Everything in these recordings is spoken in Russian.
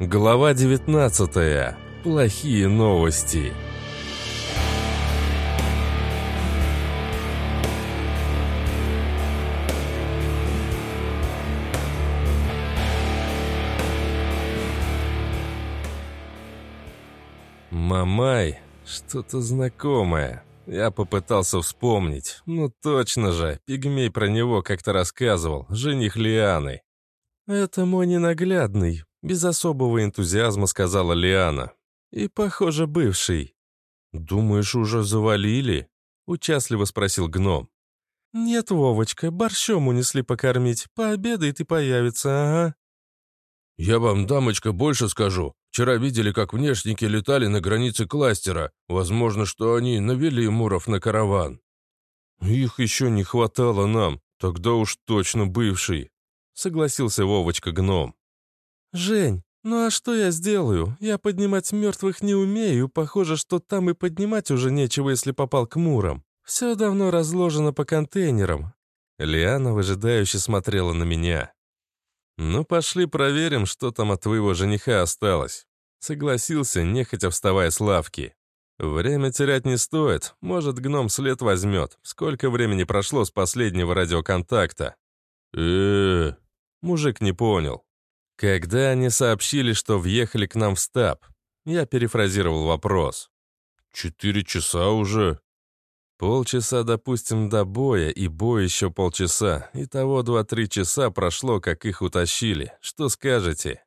Глава 19. Плохие новости. Мамай, что-то знакомое. Я попытался вспомнить. Ну точно же, пигмей про него как-то рассказывал, жених Лианы. «Это мой ненаглядный», — без особого энтузиазма сказала Лиана. «И, похоже, бывший». «Думаешь, уже завалили?» — участливо спросил гном. «Нет, Вовочка, борщом унесли покормить. Пообедает и появится, ага». «Я вам, дамочка, больше скажу. Вчера видели, как внешники летали на границе кластера. Возможно, что они навели муров на караван». «Их еще не хватало нам. Тогда уж точно бывший», — согласился Вовочка-гном. «Жень, ну а что я сделаю? Я поднимать мертвых не умею. Похоже, что там и поднимать уже нечего, если попал к мурам. Все давно разложено по контейнерам». Лиана выжидающе смотрела на меня. «Ну, пошли проверим, что там от твоего жениха осталось». Согласился, нехотя вставая с лавки. «Время терять не стоит. Может, гном след возьмет. Сколько времени прошло с последнего радиоконтакта?» э Мужик не понял. Когда они сообщили, что въехали к нам в стаб? Я перефразировал вопрос. «Четыре часа уже». Полчаса, допустим, до боя, и бой еще полчаса. Итого два-три часа прошло, как их утащили. Что скажете?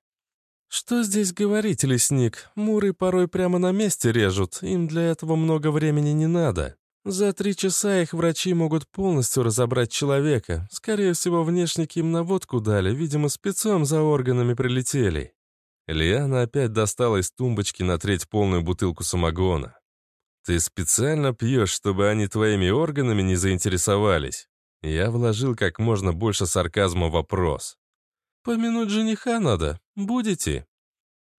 «Что здесь говорить, лесник? Муры порой прямо на месте режут. Им для этого много времени не надо. За три часа их врачи могут полностью разобрать человека. Скорее всего, внешники им наводку дали, видимо, спецом за органами прилетели. Лиана опять достала из тумбочки на треть полную бутылку самогона. «Ты специально пьешь, чтобы они твоими органами не заинтересовались?» Я вложил как можно больше сарказма в вопрос. «Помянуть жениха надо. Будете?»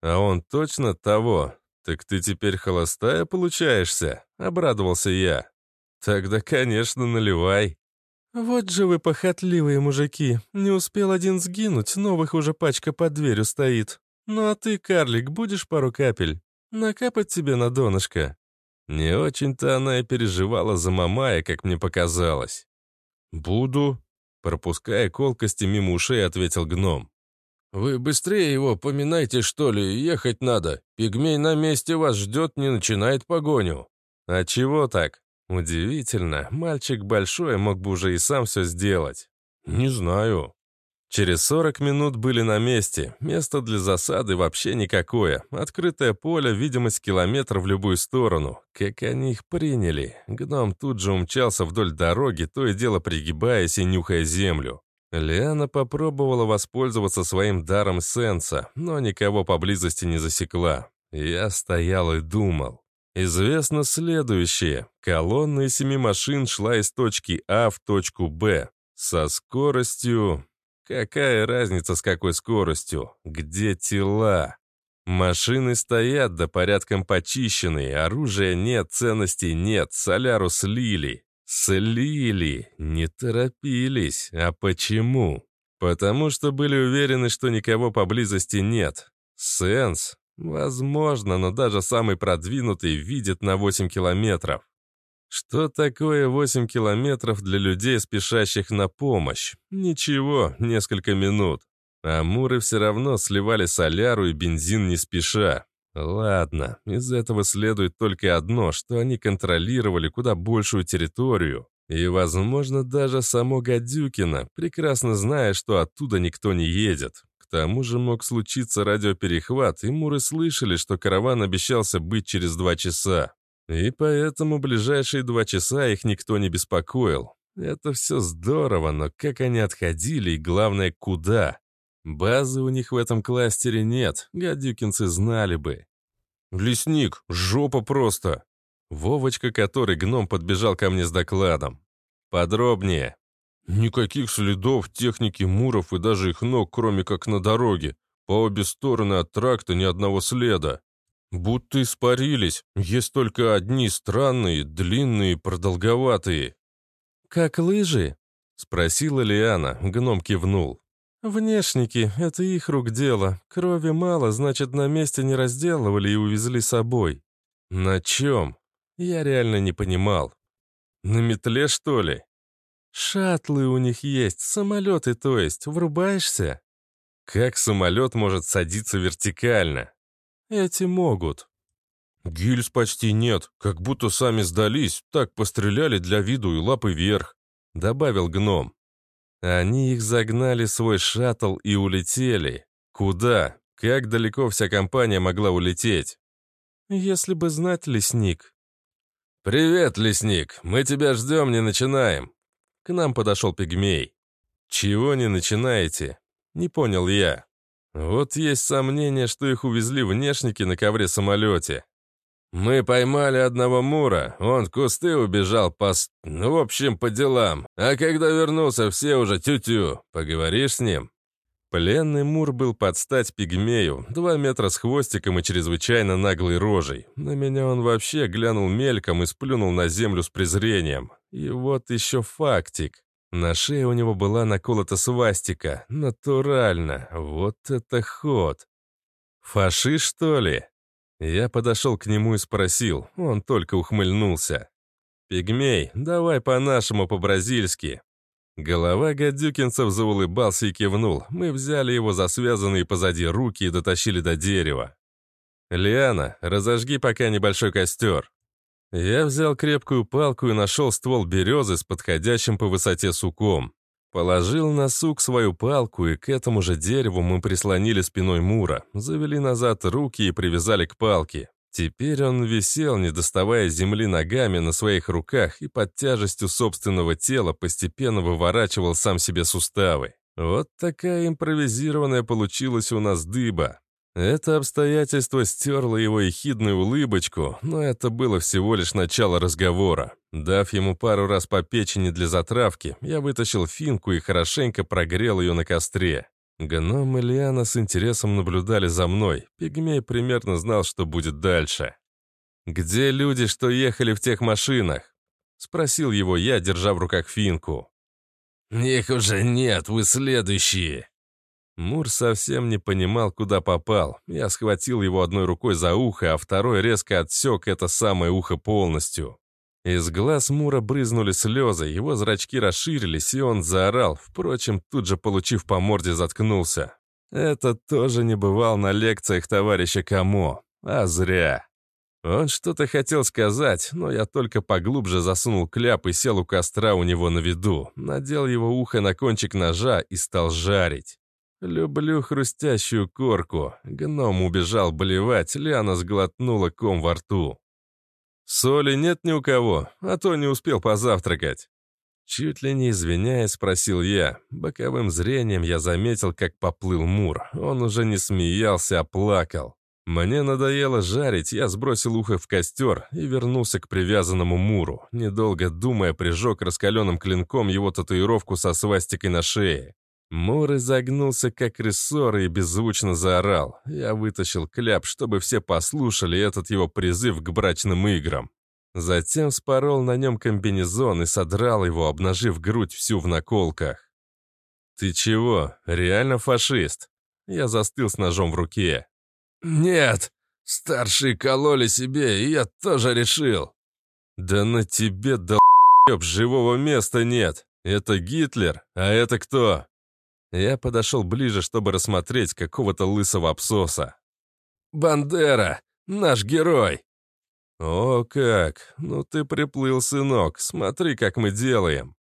«А он точно того. Так ты теперь холостая получаешься?» — обрадовался я. «Тогда, конечно, наливай». «Вот же вы похотливые мужики. Не успел один сгинуть, новых уже пачка под дверью стоит. Ну а ты, карлик, будешь пару капель? Накапать тебе на донышко?» Не очень-то она и переживала за Мамая, как мне показалось. «Буду», — пропуская колкости мимо ушей, ответил гном. «Вы быстрее его поминайте, что ли, ехать надо. Пигмей на месте вас ждет, не начинает погоню». «А чего так?» Удивительно, мальчик большой мог бы уже и сам все сделать. Не знаю. Через 40 минут были на месте. Место для засады вообще никакое. Открытое поле, видимость километр в любую сторону. Как они их приняли. Гном тут же умчался вдоль дороги, то и дело пригибаясь и нюхая землю. Лиана попробовала воспользоваться своим даром сенса, но никого поблизости не засекла. Я стоял и думал. Известно следующее. Колонна из семи машин шла из точки А в точку Б. Со скоростью... Какая разница, с какой скоростью? Где тела? Машины стоят, да порядком почищенные, оружия нет, ценностей нет, соляру слили. Слили, не торопились. А почему? Потому что были уверены, что никого поблизости нет. Сенс, Возможно, но даже самый продвинутый видит на 8 километров. Что такое 8 километров для людей, спешащих на помощь? Ничего, несколько минут. А муры все равно сливали соляру и бензин не спеша. Ладно, из этого следует только одно, что они контролировали куда большую территорию. И, возможно, даже само Гадюкино, прекрасно зная, что оттуда никто не едет. Тому же мог случиться радиоперехват, и муры слышали, что караван обещался быть через два часа. И поэтому ближайшие два часа их никто не беспокоил. Это все здорово, но как они отходили и, главное, куда? Базы у них в этом кластере нет, гадюкинцы знали бы. «Лесник, жопа просто!» Вовочка, который гном, подбежал ко мне с докладом. «Подробнее», Никаких следов техники муров и даже их ног, кроме как на дороге. По обе стороны от тракта ни одного следа. Будто испарились, есть только одни странные, длинные, продолговатые. «Как лыжи?» — спросила Лиана, гном кивнул. Внешники — это их рук дело. Крови мало, значит, на месте не разделывали и увезли с собой. На чем? Я реально не понимал. На метле, что ли? Шаттлы у них есть, самолеты, то есть. Врубаешься? Как самолет может садиться вертикально? Эти могут. Гильз почти нет, как будто сами сдались, так постреляли для виду и лапы вверх, добавил гном. Они их загнали свой шаттл и улетели. Куда? Как далеко вся компания могла улететь? Если бы знать, лесник. «Привет, лесник! Мы тебя ждем, не начинаем!» К нам подошел пигмей. «Чего не начинаете?» Не понял я. Вот есть сомнение, что их увезли внешники на ковре-самолете. «Мы поймали одного Мура, он в кусты убежал по... Ну, в общем, по делам. А когда вернулся, все уже тю-тю. Поговоришь с ним?» Пленный Мур был под стать пигмею, два метра с хвостиком и чрезвычайно наглой рожей. На меня он вообще глянул мельком и сплюнул на землю с презрением. И вот еще фактик. На шее у него была наколота свастика. Натурально. Вот это ход. Фашист, что ли? Я подошел к нему и спросил, он только ухмыльнулся. «Пигмей, давай по-нашему, по-бразильски». Голова гадюкинцев заулыбался и кивнул. Мы взяли его за связанные позади руки и дотащили до дерева. «Лиана, разожги пока небольшой костер». Я взял крепкую палку и нашел ствол березы с подходящим по высоте суком. Положил на сук свою палку, и к этому же дереву мы прислонили спиной Мура, завели назад руки и привязали к палке. Теперь он висел, не доставая земли ногами на своих руках и под тяжестью собственного тела постепенно выворачивал сам себе суставы. Вот такая импровизированная получилась у нас дыба. Это обстоятельство стерло его ехидную улыбочку, но это было всего лишь начало разговора. Дав ему пару раз по печени для затравки, я вытащил финку и хорошенько прогрел ее на костре. Гном и Лиана с интересом наблюдали за мной. Пигмей примерно знал, что будет дальше. «Где люди, что ехали в тех машинах?» — спросил его я, держа в руках финку. «Их уже нет, вы следующие», Мур совсем не понимал, куда попал. Я схватил его одной рукой за ухо, а второй резко отсек это самое ухо полностью. Из глаз Мура брызнули слезы, его зрачки расширились, и он заорал, впрочем, тут же, получив по морде, заткнулся. Это тоже не бывал на лекциях товарища Камо, а зря. Он что-то хотел сказать, но я только поглубже засунул кляп и сел у костра у него на виду, надел его ухо на кончик ножа и стал жарить. Люблю хрустящую корку. Гном убежал болевать, Лиана сглотнула ком во рту. «Соли нет ни у кого, а то не успел позавтракать». Чуть ли не извиняясь, спросил я. Боковым зрением я заметил, как поплыл Мур. Он уже не смеялся, а плакал. Мне надоело жарить, я сбросил ухо в костер и вернулся к привязанному Муру. Недолго думая, прижег раскаленным клинком его татуировку со свастикой на шее. Мур изогнулся, как рессор, и беззвучно заорал. Я вытащил кляп, чтобы все послушали этот его призыв к брачным играм. Затем спорол на нем комбинезон и содрал его, обнажив грудь всю в наколках. «Ты чего? Реально фашист?» Я застыл с ножом в руке. «Нет, старшие кололи себе, и я тоже решил». «Да на тебе, да живого места нет. Это Гитлер, а это кто?» Я подошел ближе, чтобы рассмотреть какого-то лысого абсоса. «Бандера! Наш герой!» «О как! Ну ты приплыл, сынок, смотри, как мы делаем!»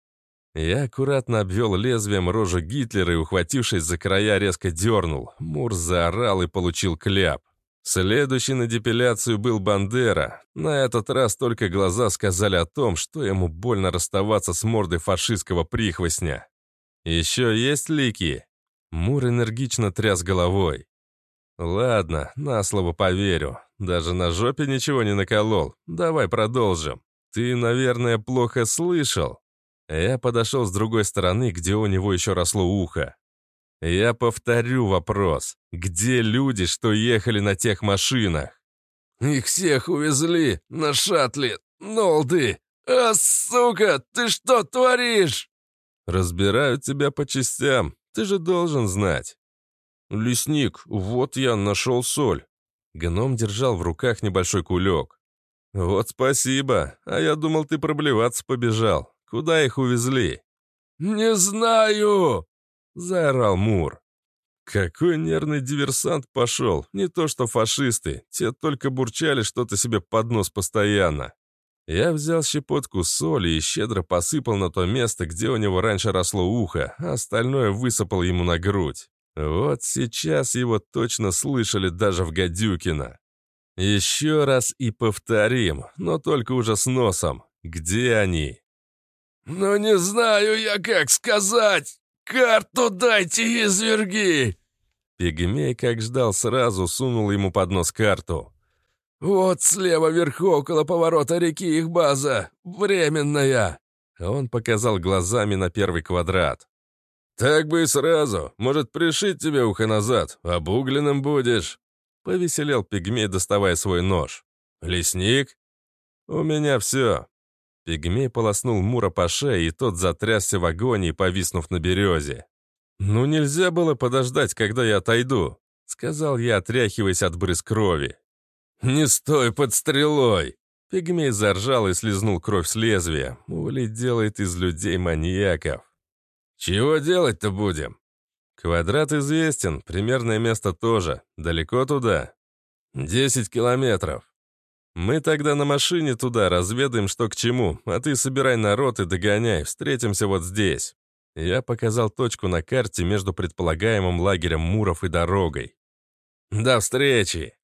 Я аккуратно обвел лезвием рожу Гитлера и, ухватившись за края, резко дернул. Мур заорал и получил кляп. Следующий на депиляцию был Бандера. На этот раз только глаза сказали о том, что ему больно расставаться с мордой фашистского прихвостня. «Еще есть лики?» Мур энергично тряс головой. «Ладно, на слово поверю. Даже на жопе ничего не наколол. Давай продолжим. Ты, наверное, плохо слышал?» Я подошел с другой стороны, где у него еще росло ухо. Я повторю вопрос. Где люди, что ехали на тех машинах? «Их всех увезли на шаттле, Нолды! А, сука, ты что творишь?» Разбирают тебя по частям. Ты же должен знать». «Лесник, вот я нашел соль». Гном держал в руках небольшой кулек. «Вот спасибо, а я думал, ты проблеваться побежал. Куда их увезли?» «Не знаю!» — заорал Мур. Какой нервный диверсант пошел, не то что фашисты, те только бурчали что-то себе под нос постоянно. Я взял щепотку соли и щедро посыпал на то место, где у него раньше росло ухо, а остальное высыпал ему на грудь. Вот сейчас его точно слышали даже в Гадюкино. Еще раз и повторим, но только уже с носом. Где они? «Ну не знаю я, как сказать! Карту дайте, изверги!» Пигмей, как ждал сразу, сунул ему под нос карту. «Вот слева вверху, около поворота реки их база. Временная!» Он показал глазами на первый квадрат. «Так бы и сразу. Может, пришить тебе ухо назад. Обугленным будешь». Повеселел пигмей, доставая свой нож. «Лесник?» «У меня все». Пигмей полоснул Мура по шее, и тот затрясся в агонии, повиснув на березе. «Ну нельзя было подождать, когда я отойду», — сказал я, отряхиваясь от брызг крови. «Не стой под стрелой!» Пигмей заржал и слезнул кровь с лезвия. Ули делает из людей маньяков. «Чего делать-то будем?» «Квадрат известен, примерное место тоже. Далеко туда?» «Десять километров». «Мы тогда на машине туда, разведаем, что к чему, а ты собирай народ и догоняй, встретимся вот здесь». Я показал точку на карте между предполагаемым лагерем Муров и дорогой. «До встречи!»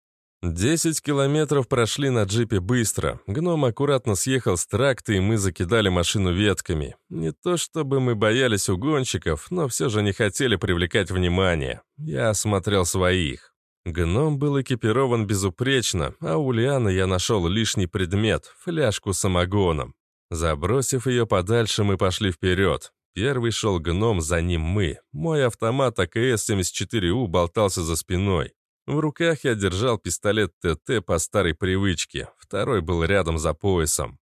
Десять километров прошли на джипе быстро. Гном аккуратно съехал с тракта, и мы закидали машину ветками. Не то чтобы мы боялись угонщиков, но все же не хотели привлекать внимание. Я осмотрел своих. Гном был экипирован безупречно, а у Лианы я нашел лишний предмет — фляжку с самогоном. Забросив ее подальше, мы пошли вперед. Первый шел гном, за ним мы. Мой автомат АКС-74У болтался за спиной. В руках я держал пистолет ТТ по старой привычке, второй был рядом за поясом.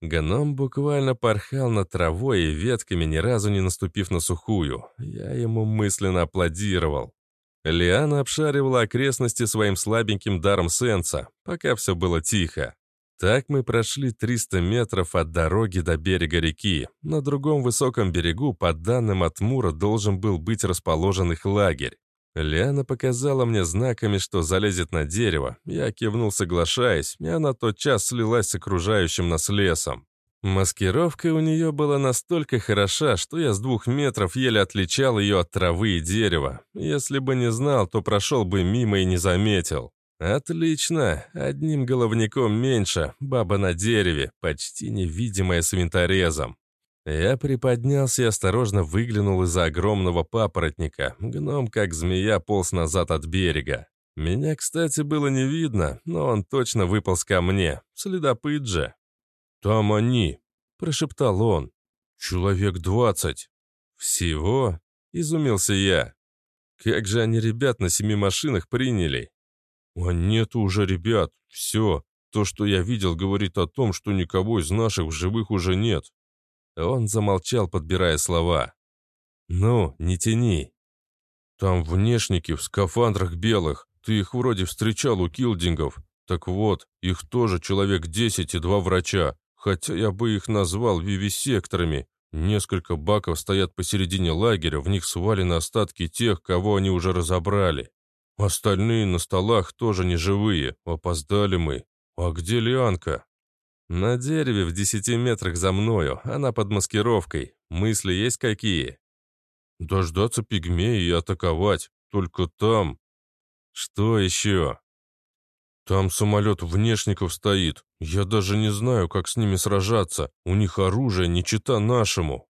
Гном буквально порхал над травой и ветками, ни разу не наступив на сухую. Я ему мысленно аплодировал. Лиана обшаривала окрестности своим слабеньким даром сенса, пока все было тихо. Так мы прошли 300 метров от дороги до берега реки. На другом высоком берегу, по данным от Мура, должен был быть расположен их лагерь. Лиана показала мне знаками, что залезет на дерево. Я кивнул, соглашаясь, и она тотчас слилась с окружающим нас лесом. Маскировка у нее была настолько хороша, что я с двух метров еле отличал ее от травы и дерева. Если бы не знал, то прошел бы мимо и не заметил. Отлично, одним головником меньше, баба на дереве, почти невидимая с винторезом. Я приподнялся и осторожно выглянул из-за огромного папоротника. Гном, как змея, полз назад от берега. Меня, кстати, было не видно, но он точно выполз ко мне. Следопыт же. «Там они», — прошептал он. «Человек двадцать». «Всего?» — изумился я. «Как же они ребят на семи машинах приняли?» «А нет уже ребят. Все. То, что я видел, говорит о том, что никого из наших в живых уже нет. Он замолчал, подбирая слова. «Ну, не тяни». «Там внешники в скафандрах белых. Ты их вроде встречал у килдингов. Так вот, их тоже человек десять и два врача. Хотя я бы их назвал вивисекторами. Несколько баков стоят посередине лагеря, в них свалены остатки тех, кого они уже разобрали. Остальные на столах тоже не живые. Опоздали мы. А где Лианка?» «На дереве в десяти метрах за мною, она под маскировкой. Мысли есть какие?» «Дождаться пигмея и атаковать. Только там...» «Что еще?» «Там самолет внешников стоит. Я даже не знаю, как с ними сражаться. У них оружие не чита нашему».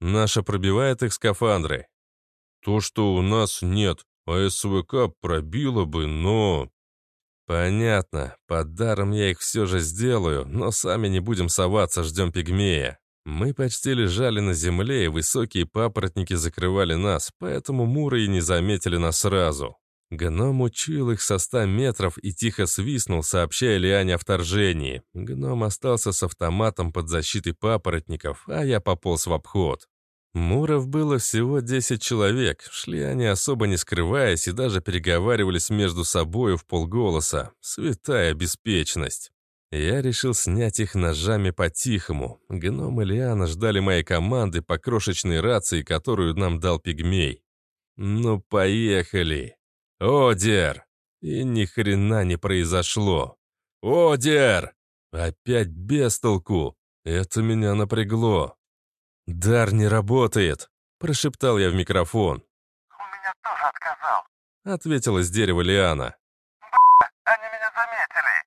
«Наша пробивает их скафандры?» «То, что у нас нет. А СВК пробило бы, но...» «Понятно. Под даром я их все же сделаю, но сами не будем соваться, ждем пигмея. Мы почти лежали на земле, и высокие папоротники закрывали нас, поэтому муры и не заметили нас сразу. Гном учил их со ста метров и тихо свистнул, сообщая Лиане о вторжении. Гном остался с автоматом под защитой папоротников, а я пополз в обход. Муров было всего 10 человек. Шли они особо не скрываясь и даже переговаривались между собою в полголоса. Святая беспечность. Я решил снять их ножами по-тихому. Гном и Лиана ждали моей команды по крошечной рации, которую нам дал пигмей. Ну, поехали. Одер! И ни хрена не произошло. Одер! Опять без толку. Это меня напрягло. «Дар не работает», — прошептал я в микрофон. «У меня тоже отказал», — ответила с дерева Лиана. они меня заметили».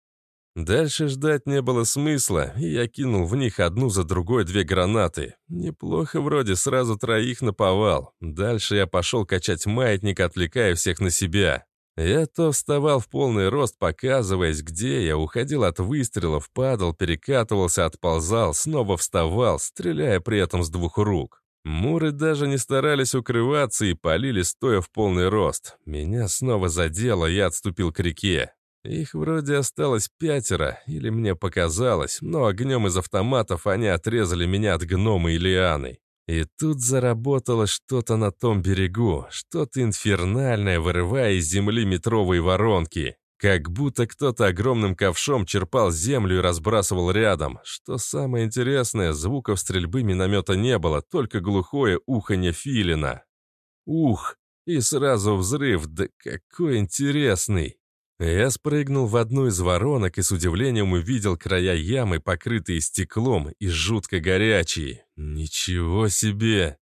Дальше ждать не было смысла, и я кинул в них одну за другой две гранаты. Неплохо вроде, сразу троих наповал. Дальше я пошел качать маятник, отвлекая всех на себя. Я то вставал в полный рост, показываясь, где я, уходил от выстрелов, падал, перекатывался, отползал, снова вставал, стреляя при этом с двух рук. Муры даже не старались укрываться и полили, стоя в полный рост. Меня снова задело, я отступил к реке. Их вроде осталось пятеро, или мне показалось, но огнем из автоматов они отрезали меня от гнома и лианы. И тут заработало что-то на том берегу, что-то инфернальное, вырывая из земли метровые воронки. Как будто кто-то огромным ковшом черпал землю и разбрасывал рядом. Что самое интересное, звуков стрельбы миномета не было, только глухое уханье филина. Ух! И сразу взрыв, да какой интересный! Я спрыгнул в одну из воронок и с удивлением увидел края ямы, покрытые стеклом и жутко горячие. Ничего себе!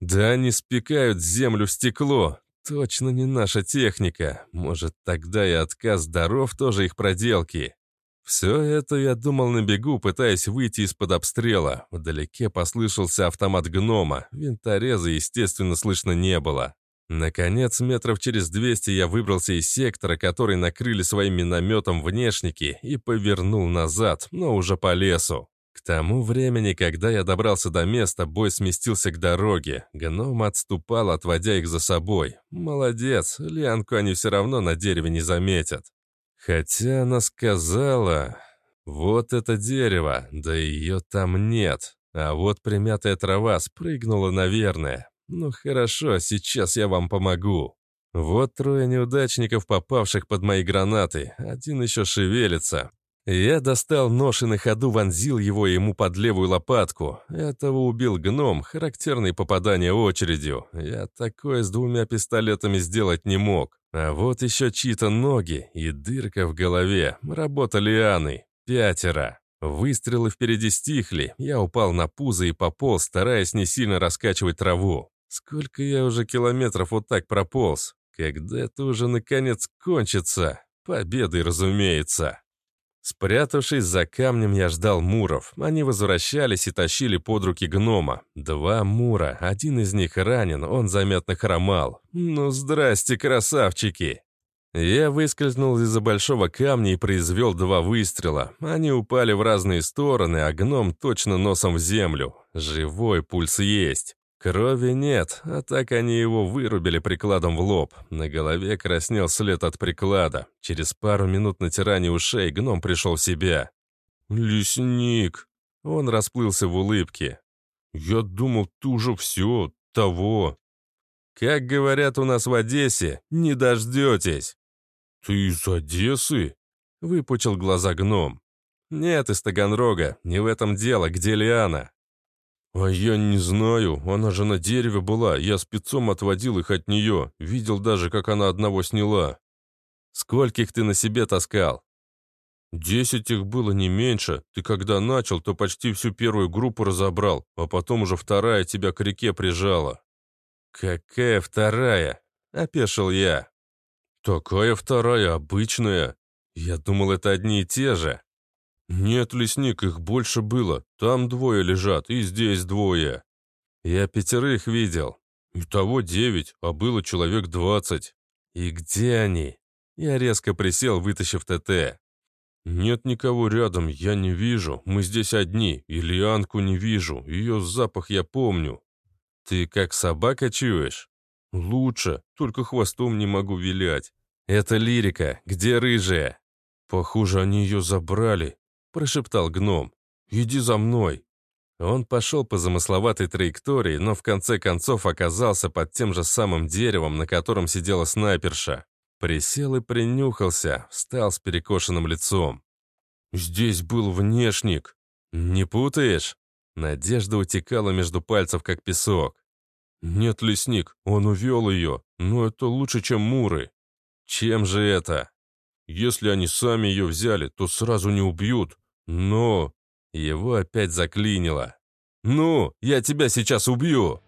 Да они спекают землю в стекло. Точно не наша техника. Может, тогда и отказ здоров тоже их проделки. Все это я думал на бегу, пытаясь выйти из-под обстрела. Вдалеке послышался автомат гнома. Винтореза, естественно, слышно не было. Наконец, метров через 200 я выбрался из сектора, который накрыли своим минометом внешники, и повернул назад, но уже по лесу. К тому времени, когда я добрался до места, бой сместился к дороге. Гном отступал, отводя их за собой. Молодец, Лианку они все равно на дереве не заметят. Хотя она сказала... Вот это дерево, да ее там нет. А вот примятая трава спрыгнула, наверное. «Ну хорошо, сейчас я вам помогу». Вот трое неудачников, попавших под мои гранаты. Один еще шевелится. Я достал нож и на ходу вонзил его ему под левую лопатку. Этого убил гном, характерное попадание очередью. Я такое с двумя пистолетами сделать не мог. А вот еще чьи-то ноги и дырка в голове. Работа лианы. Пятеро. Выстрелы впереди стихли. Я упал на пузо и пополз, стараясь не сильно раскачивать траву. Сколько я уже километров вот так прополз? Когда это уже наконец кончится? Победой, разумеется. Спрятавшись за камнем, я ждал муров. Они возвращались и тащили под руки гнома. Два мура, один из них ранен, он заметно хромал. Ну, здрасте, красавчики! Я выскользнул из-за большого камня и произвел два выстрела. Они упали в разные стороны, а гном точно носом в землю. Живой пульс есть. Крови нет, а так они его вырубили прикладом в лоб. На голове краснел след от приклада. Через пару минут натирания ушей гном пришел в себя. «Лесник!» Он расплылся в улыбке. «Я думал, ты уже все, того!» «Как говорят у нас в Одессе, не дождетесь!» «Ты из Одессы?» — выпучил глаза гном. «Нет, из Таганрога, не в этом дело, где Лиана?» «А я не знаю, она же на дереве была, я спецом отводил их от нее, видел даже, как она одного сняла». «Скольких ты на себе таскал?» «Десять их было не меньше. Ты когда начал, то почти всю первую группу разобрал, а потом уже вторая тебя к реке прижала». «Какая вторая?» — опешил я. «Такая вторая, обычная. Я думал, это одни и те же». «Нет, лесник, их больше было. Там двое лежат, и здесь двое. Я пятерых видел. Итого девять, а было человек двадцать. И где они?» Я резко присел, вытащив ТТ. «Нет никого рядом, я не вижу. Мы здесь одни. И Лианку не вижу. Ее запах я помню. Ты как собака чуешь?» «Лучше, только хвостом не могу вилять. Это лирика. Где рыжая?» «Похоже, они ее забрали прошептал гном. «Иди за мной!» Он пошел по замысловатой траектории, но в конце концов оказался под тем же самым деревом, на котором сидела снайперша. Присел и принюхался, встал с перекошенным лицом. «Здесь был внешник. Не путаешь?» Надежда утекала между пальцев, как песок. «Нет, лесник, он увел ее, но это лучше, чем муры». «Чем же это?» «Если они сами ее взяли, то сразу не убьют. Но...» Его опять заклинило. «Ну, я тебя сейчас убью!»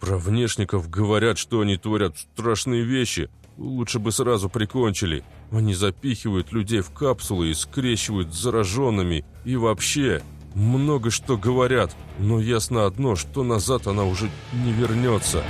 «Про внешников говорят, что они творят страшные вещи. Лучше бы сразу прикончили. Они запихивают людей в капсулы и скрещивают зараженными. И вообще, много что говорят. Но ясно одно, что назад она уже не вернется».